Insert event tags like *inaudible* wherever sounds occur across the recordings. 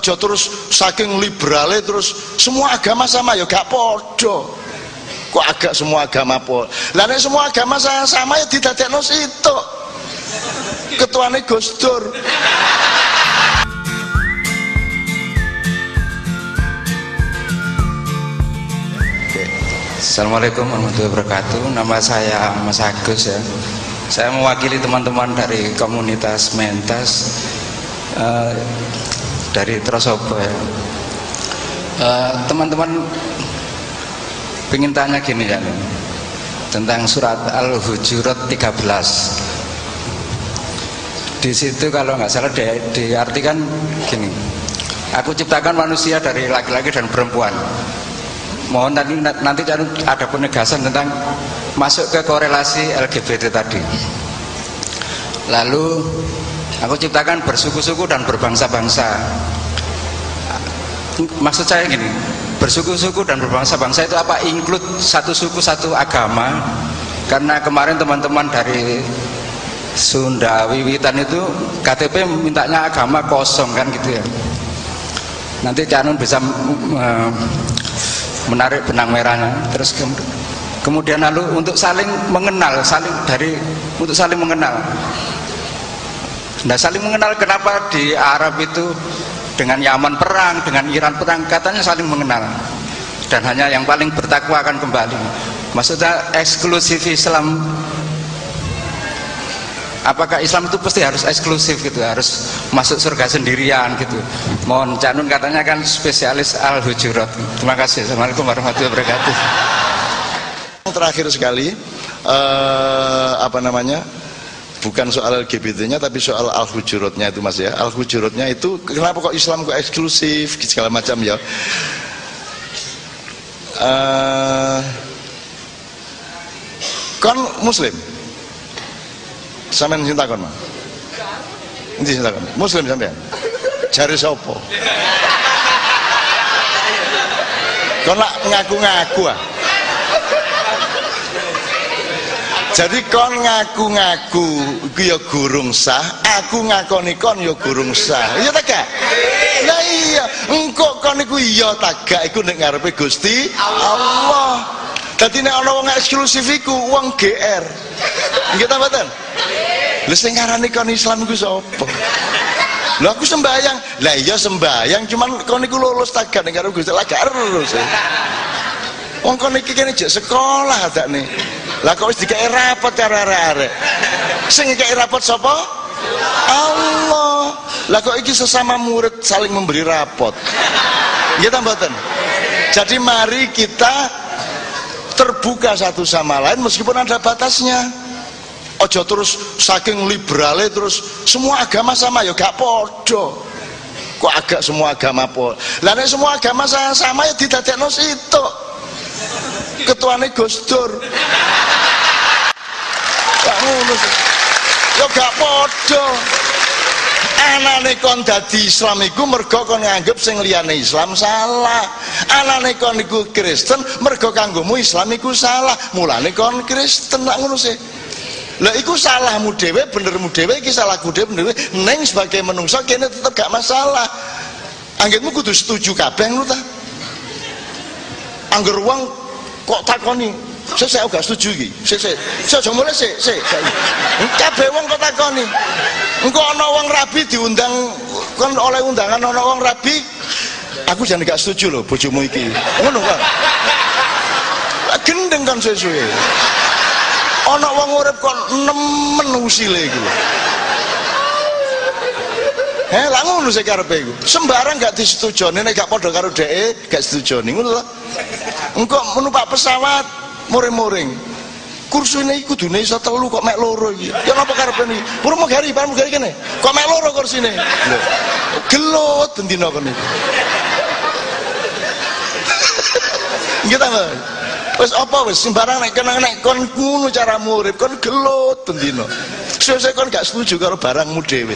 Ojo terus saking liberale terus semua agama sama ya gak podo. Kok agak semua agama po. Nek semua agama sama, sama ya didadekno situ. Ketuane Gus Dur. Assalamualaikum warahmatullahi wabarakatuh. Nama saya Mas Agus ya. Saya mewakili teman-teman dari komunitas Mentas uh, dari Trosobo ya. Uh, teman-teman ingin tanya gini ya tentang surat Al-Hujurat 13. Di situ kalau nggak salah di, diartikan gini. Aku ciptakan manusia dari laki-laki dan perempuan mohon nanti nanti ada penegasan tentang masuk ke korelasi LGBT tadi lalu aku ciptakan bersuku-suku dan berbangsa-bangsa. Maksud saya gini bersuku-suku dan berbangsa-bangsa itu apa? Include satu suku satu agama. Karena kemarin teman-teman dari Sunda Wiwitan itu KTP mintanya agama kosong kan gitu ya. Nanti Canun bisa uh, menarik benang merahnya. Terus kemudian lalu untuk saling mengenal saling dari untuk saling mengenal nah saling mengenal kenapa di Arab itu dengan Yaman perang dengan Iran perang katanya saling mengenal. Dan hanya yang paling bertakwa akan kembali. Maksudnya eksklusif Islam. Apakah Islam itu pasti harus eksklusif gitu harus masuk surga sendirian gitu. Mohon Canun katanya kan spesialis al-hujurat. Terima kasih. Assalamualaikum warahmatullahi wabarakatuh. Terakhir sekali uh, apa namanya bukan soal LGBT-nya tapi soal al-hujuratnya itu mas ya al-hujuratnya itu kenapa kok Islam kok eksklusif *laughs* segala macam ya uh, kan muslim Sampeyan cinta takon, Mas. Sing takon? Muslim sampean. Jari sapa? Kon nak ngaku-ngaku ah. Jadi kon ngaku-ngaku iku ya gurung sah, aku ngakoni kon ya gurung sah. Iya ta gak? Lah iya, engko kon iku iya ta gak iku nek ngarepe Gusti Allah. Dadi nek ana wong eksklusif iku wong GR. Nggih ta mboten? Lha sing ngarani kon Islam iku sapa? Lha aku sembayang. Lah iya sembayang, cuman kon iku lulus tagan ning karo Gusti Allah gak lulus. Wong kon iki kene jek sekolah adakne. Lah kok wis rapot karo arek-arek. Sing ngekek rapot sapa? Allah. Lah kok iki sesama murid saling memberi rapot. Nggih ta mboten? Jadi mari kita terbuka satu sama lain meskipun ada batasnya ojo terus saking liberale terus semua agama sama ya gak podo kok agak semua agama po lah semua agama sama, sama ya didadekno situ ketuane Gus Dur gak ngono ya gak podo anane kon dadi Islam iku mergo kon nganggep sing liyane Islam salah. Anane kon iku Kristen mergo kanggomu Islam iku salah. Mulane kon Kristen lak ngono sih. Lah iku salahmu dhewe benermu dhewe iki salahku dhewe bener neng sebagai menungso kene tetep gak masalah. Anggitmu kudu setuju kabeh ngono ta? Angger wong kok takoni saya saya gak setuju iki. Saya saya saya aja mulai sik sik. Kabeh wong kok takoni. Engko ana wong rabi diundang kan oleh undangan ana wong rabi. Aku jangan gak setuju loh bojomu iki. Ngono kan gendeng kan sesuai ana wong urip kok nemen usile iku Heh, lah ngono sing karepe iku. Sembarang gak disetujoni nek gak padha karo dheke, gak setujoni ngono lho. Engko numpak pesawat muring-muring. Kursine iku kudune iso telu kok mek loro iki. Ya napa karepe niki? Pramugari, pramugari kene. Kok mek loro kursine? Lho. Gelut bendina kene. Nggih ta, wis apa wis sembarang nek kena nek kon ngono cara murid kon gelut bendina suwe kon gak setuju karo barangmu dhewe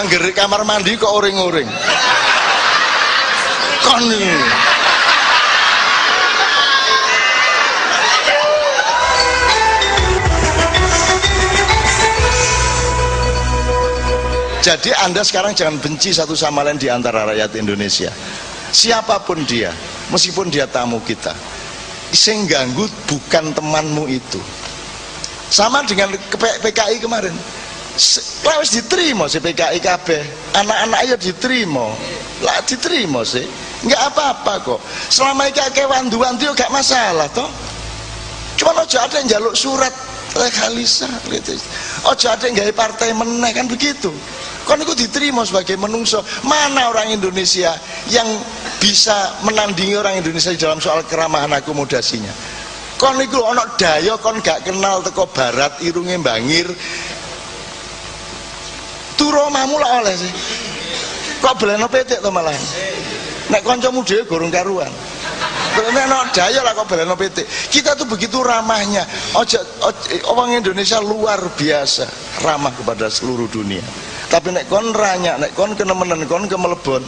angger kamar mandi kok oring-oring kon jadi anda sekarang jangan benci satu sama lain di antara rakyat Indonesia. Siapa pun dia meskipun dia tamu kita sing ganggu bukan temanmu itu. Sama dengan PKI kemarin. Lewis diterima si PKI KB anak-anak ayo diterima. Lah diterima sih nggak apa-apa kok. Selama ini kayak wandu-wandu gak masalah toh. Cuma aja ada yang jaluk surat legalisa gitu. Ojo ada yang gaya partai meneh kan begitu. Kan itu diterima sebagai menungso. Mana orang Indonesia yang bisa menandingi orang Indonesia dalam soal keramahan akomodasinya? Kon itu ono dayo kon gak kenal teko barat irungnya bangir turu omahmu lah oleh sih. Kok beleno petik to malah nek kancamu dhewe gorong karuan Nek no daya lah kok beleno petik. Kita tuh begitu ramahnya. Ojo, orang Indonesia luar biasa ramah kepada seluruh dunia. Tapi nek kon ranya, nek kon kenemenan, kon kemelebon.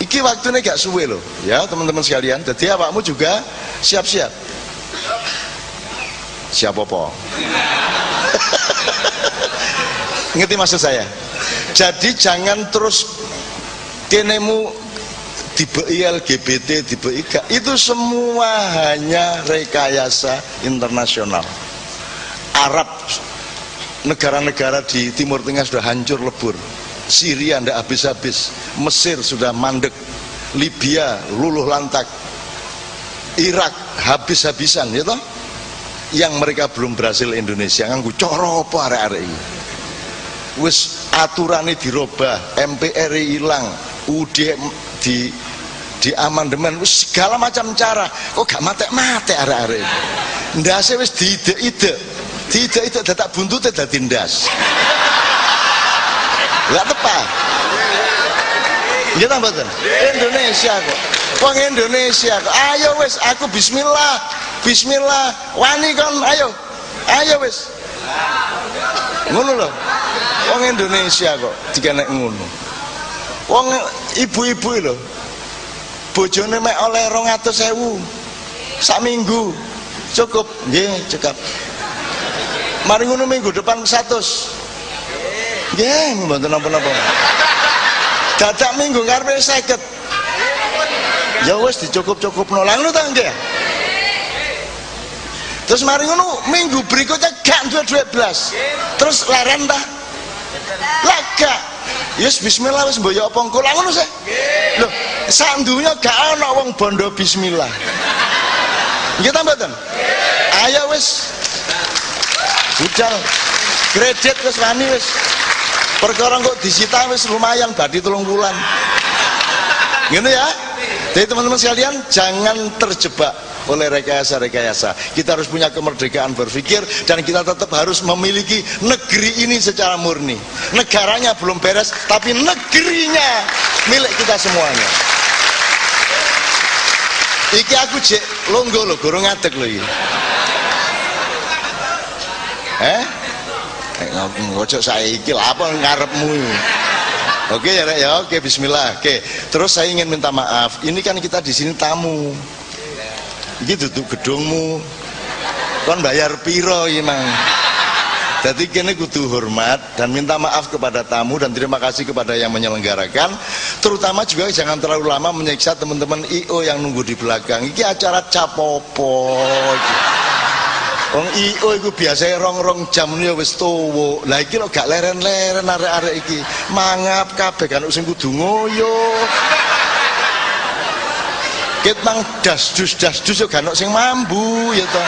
Iki waktunya gak suwe loh, ya teman-teman sekalian. Jadi awakmu juga siap-siap. Siap apa? *laughs* ngerti maksud saya jadi jangan terus kenemu tipe LGBT, tipe IK itu semua hanya rekayasa internasional. Arab negara-negara di Timur Tengah sudah hancur lebur. Syria tidak habis-habis. Mesir sudah mandek. Libya luluh lantak. Irak habis-habisan ya toh? Yang mereka belum berhasil Indonesia. Nganggu coro apa arek-arek ini? Wis aturane dirubah MPR hilang UD di di amandemen segala macam cara kok gak mate-mate arek-arek ndase wis diide-ide diide-ide dadak buntute dadi ndas gak tepat Iya mboten? Indonesia kok. Wong Indonesia kok. Ayo wis aku bismillah. Bismillah. Wani kon ayo. Ayo wis. Ngono lho wong Indonesia kok dikenek ngono wong ibu-ibu lho. Bojone mek oleh 200.000 sak minggu. Cukup. Nggih cukup. Mari ngono minggu depan 100 nggih mboten napa-napa. Dadak minggu ngarepe 50 ya wis dicukup-cukupno. Lah ngono ta nggih? Terus mari ngono minggu berikutnya gak duwe duit belas. Terus leren ta? Laga yes bismillah wis mboyo apa engko? Lha ngono sih lho sak dunya gak ana wong bondo bismillah. Nggih ta mboten? Ayo wis. Budal. Kredit wis wani wis. Perkara kok disita wis lumayan badi telung bulan gitu ya. Jadi teman-teman sekalian jangan terjebak oleh rekayasa-rekayasa. Kita harus punya kemerdekaan berpikir dan kita tetap harus memiliki negeri ini secara murni. Negaranya belum beres, tapi negerinya milik kita semuanya. Iki aku cek longgo lo, gurung ngadeg lo ini. Eh? eh ngocok saya iki apa ngarepmu Oke ya ya oke bismillah. Oke. Terus saya ingin minta maaf. Ini kan kita di sini tamu gitu tuh gedungmu. Kon bayar piro emang jadi kini kudu hormat dan minta maaf kepada tamu dan terima kasih kepada yang menyelenggarakan terutama juga jangan terlalu lama menyiksa teman-teman IO yang nunggu di belakang. Ini acara capopo Wong IO itu biasa rong-rong jam nih wis tuwo. Lah lo gak leren-leren arek-arek iki. Mangap kabeh kan sing kudu ngoyo mang das dus das dus gak ono sing mambu ya to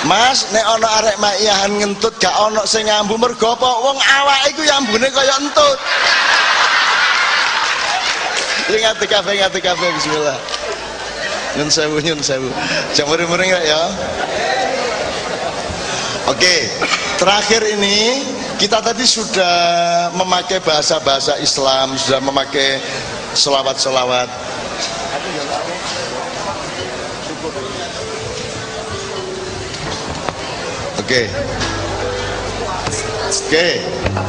Mas nek ana arek makiyahan ngentut gak ono sing ngambu mergo apa wong awake iku yambune kaya entut Ingat kafe, ingat kafe, bismillah. Nyun sewu, nyun sewu. Jam muring-muring ya. Oke, terakhir ini kita tadi sudah memakai bahasa-bahasa Islam, sudah memakai selawat-selawat Oke. Oke.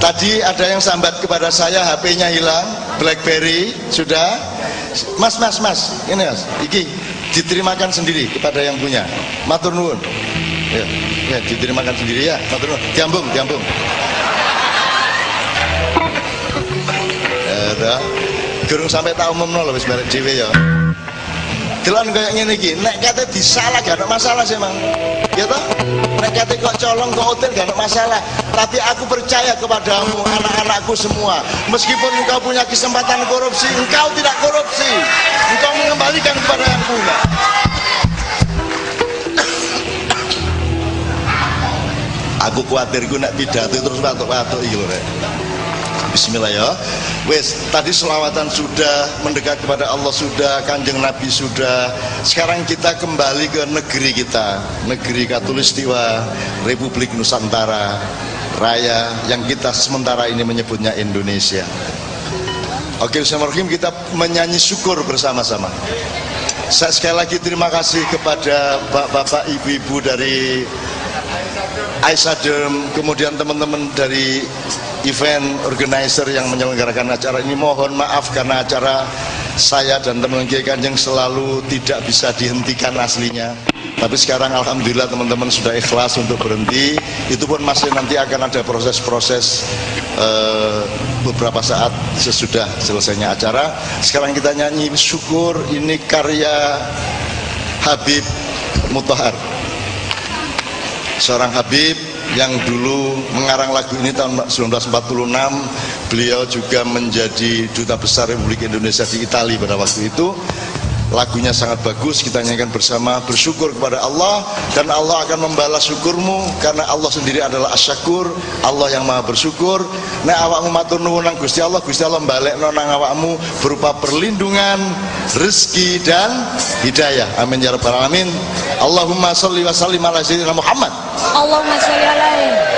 Tadi ada yang sambat kepada saya HP-nya hilang, BlackBerry sudah. Mas, Mas, Mas, ini Mas, iki diterimakan sendiri kepada yang punya. Matur nuwun. ya ya diterimakan sendiri ya matur nuwun diambung diambung ya dah gurung sampai tak umumno lho wis barek dhewe ya Delon kayak ngene iki, nek kate disalah gak ada masalah sih, Mang. Ya toh? Nek kate kok colong kok hotel gak ada masalah. Tapi aku percaya kepadamu, anak-anakku semua. Meskipun engkau punya kesempatan korupsi, engkau tidak korupsi. Engkau mengembalikan kepada yang punya. Aku khawatir gue nak pidato terus batuk-batuk lho, Rek. Bismillah ya. Wes, tadi selawatan sudah, mendekat kepada Allah sudah, kanjeng Nabi sudah. Sekarang kita kembali ke negeri kita, negeri Katulistiwa, Republik Nusantara Raya, yang kita sementara ini menyebutnya Indonesia. Oke, Bismillahirrahmanirrahim, kita menyanyi syukur bersama-sama. Saya sekali lagi terima kasih kepada bapak-bapak, ibu-ibu dari Aisadem, kemudian teman-teman dari event organizer yang menyelenggarakan acara ini mohon maaf karena acara saya dan teman-teman Kiai Kanjeng selalu tidak bisa dihentikan aslinya. Tapi sekarang Alhamdulillah teman-teman sudah ikhlas untuk berhenti. Itu pun masih nanti akan ada proses-proses uh, beberapa saat sesudah selesainya acara. Sekarang kita nyanyi syukur ini karya Habib Mutahar seorang Habib yang dulu mengarang lagu ini tahun 1946 beliau juga menjadi duta besar Republik Indonesia di Italia pada waktu itu. Lagunya sangat bagus kita nyanyikan bersama. Bersyukur kepada Allah dan Allah akan membalas syukurmu karena Allah sendiri adalah asyakur Allah yang maha bersyukur. Nah awakmu matur nuwun nang Gusti Allah Gusti Allah balik nang awakmu berupa perlindungan rezeki dan hidayah. Amin ya rabbal alamin. Allahumma sholli wa sallim ala sayyidina Muhammad Allahumma sholli alaihi